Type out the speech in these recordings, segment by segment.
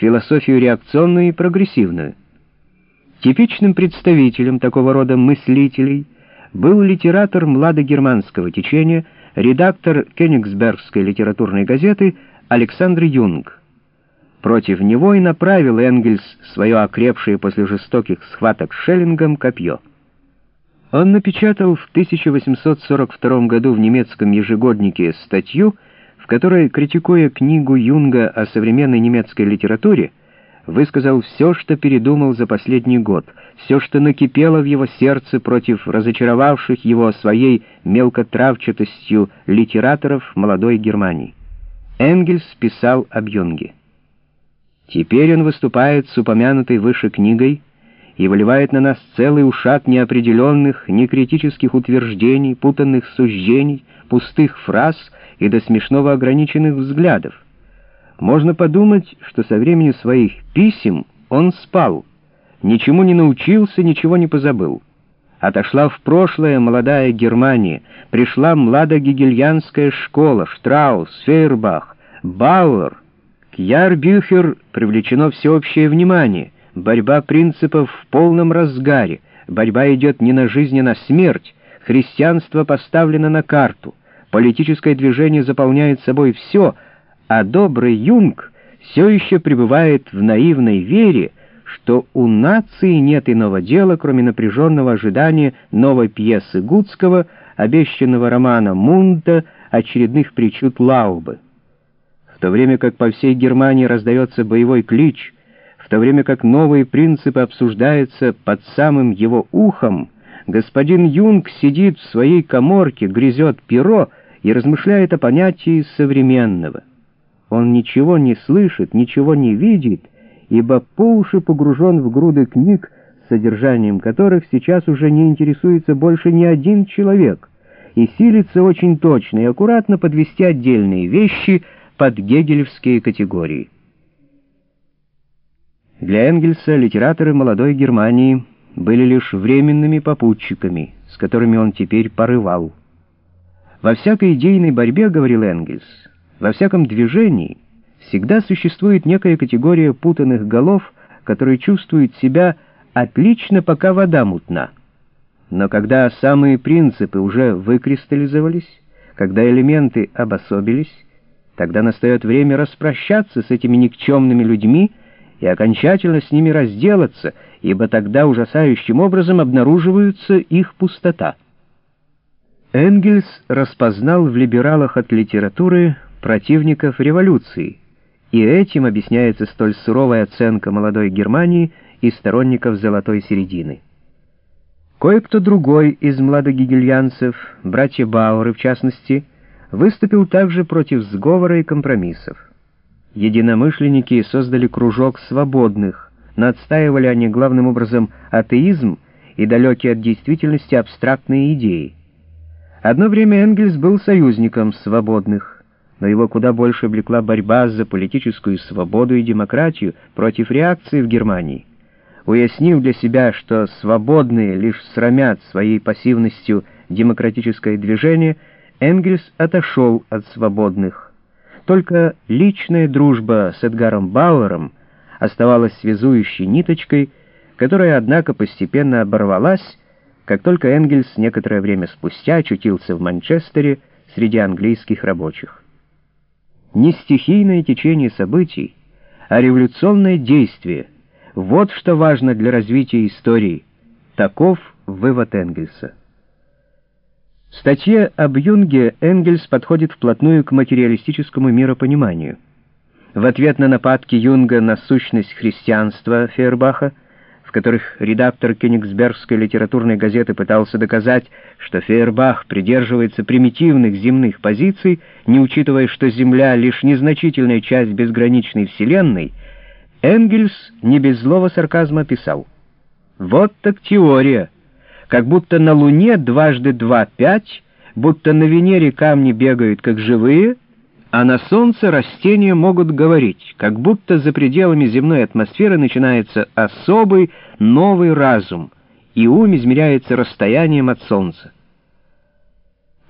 философию реакционную и прогрессивную. Типичным представителем такого рода мыслителей был литератор младогерманского течения, редактор Кёнигсбергской литературной газеты Александр Юнг. Против него и направил Энгельс свое окрепшее после жестоких схваток с Шеллингом копье. Он напечатал в 1842 году в немецком ежегоднике статью, которой, критикуя книгу Юнга о современной немецкой литературе, высказал все, что передумал за последний год, все, что накипело в его сердце против разочаровавших его своей мелкотравчатостью литераторов молодой Германии. Энгельс писал об Юнге. Теперь он выступает с упомянутой выше книгой и выливает на нас целый ушат неопределенных, некритических утверждений, путанных суждений, пустых фраз и до смешного ограниченных взглядов. Можно подумать, что со времени своих писем он спал, ничему не научился, ничего не позабыл. Отошла в прошлое молодая Германия, пришла младогегельянская школа, Штраус, Фейербах, Бауэр. К Ярбюхер привлечено всеобщее внимание — Борьба принципов в полном разгаре. Борьба идет не на жизнь, а на смерть. Христианство поставлено на карту. Политическое движение заполняет собой все, а добрый юнг все еще пребывает в наивной вере, что у нации нет иного дела, кроме напряженного ожидания новой пьесы Гудского, обещанного романа Мунта, очередных причуд Лаубы. В то время как по всей Германии раздается боевой клич — в то время как новые принципы обсуждаются под самым его ухом, господин Юнг сидит в своей коморке, грызет перо и размышляет о понятии современного. Он ничего не слышит, ничего не видит, ибо по уши погружен в груды книг, содержанием которых сейчас уже не интересуется больше ни один человек, и силится очень точно и аккуратно подвести отдельные вещи под гегелевские категории. Для Энгельса литераторы молодой Германии были лишь временными попутчиками, с которыми он теперь порывал. Во всякой идейной борьбе, говорил Энгельс, во всяком движении всегда существует некая категория путанных голов, которые чувствуют себя отлично, пока вода мутна. Но когда самые принципы уже выкристаллизовались, когда элементы обособились, тогда настает время распрощаться с этими никчемными людьми, и окончательно с ними разделаться, ибо тогда ужасающим образом обнаруживается их пустота. Энгельс распознал в либералах от литературы противников революции, и этим объясняется столь суровая оценка молодой Германии и сторонников золотой середины. Кое-кто другой из младогигельянцев, братья Бауэры в частности, выступил также против сговора и компромиссов единомышленники создали кружок свободных, но отстаивали они главным образом атеизм и далекие от действительности абстрактные идеи. Одно время Энгельс был союзником свободных, но его куда больше влекла борьба за политическую свободу и демократию против реакции в Германии. Уяснив для себя, что свободные лишь срамят своей пассивностью демократическое движение, Энгельс отошел от свободных, только личная дружба с Эдгаром Бауэром оставалась связующей ниточкой, которая, однако, постепенно оборвалась, как только Энгельс некоторое время спустя очутился в Манчестере среди английских рабочих. Не стихийное течение событий, а революционное действие — вот что важно для развития истории. Таков вывод Энгельса. В статье об Юнге Энгельс подходит вплотную к материалистическому миропониманию. В ответ на нападки Юнга на сущность христианства Фейербаха, в которых редактор Кёнигсбергской литературной газеты пытался доказать, что Фейербах придерживается примитивных земных позиций, не учитывая, что Земля — лишь незначительная часть безграничной Вселенной, Энгельс не без злого сарказма писал «Вот так теория!» Как будто на Луне дважды два — пять, будто на Венере камни бегают как живые, а на Солнце растения могут говорить, как будто за пределами земной атмосферы начинается особый новый разум, и ум измеряется расстоянием от Солнца.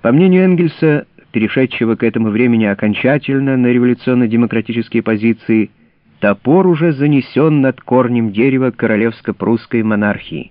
По мнению Энгельса, перешедшего к этому времени окончательно на революционно-демократические позиции, Топор уже занесен над корнем дерева королевско-прусской монархии.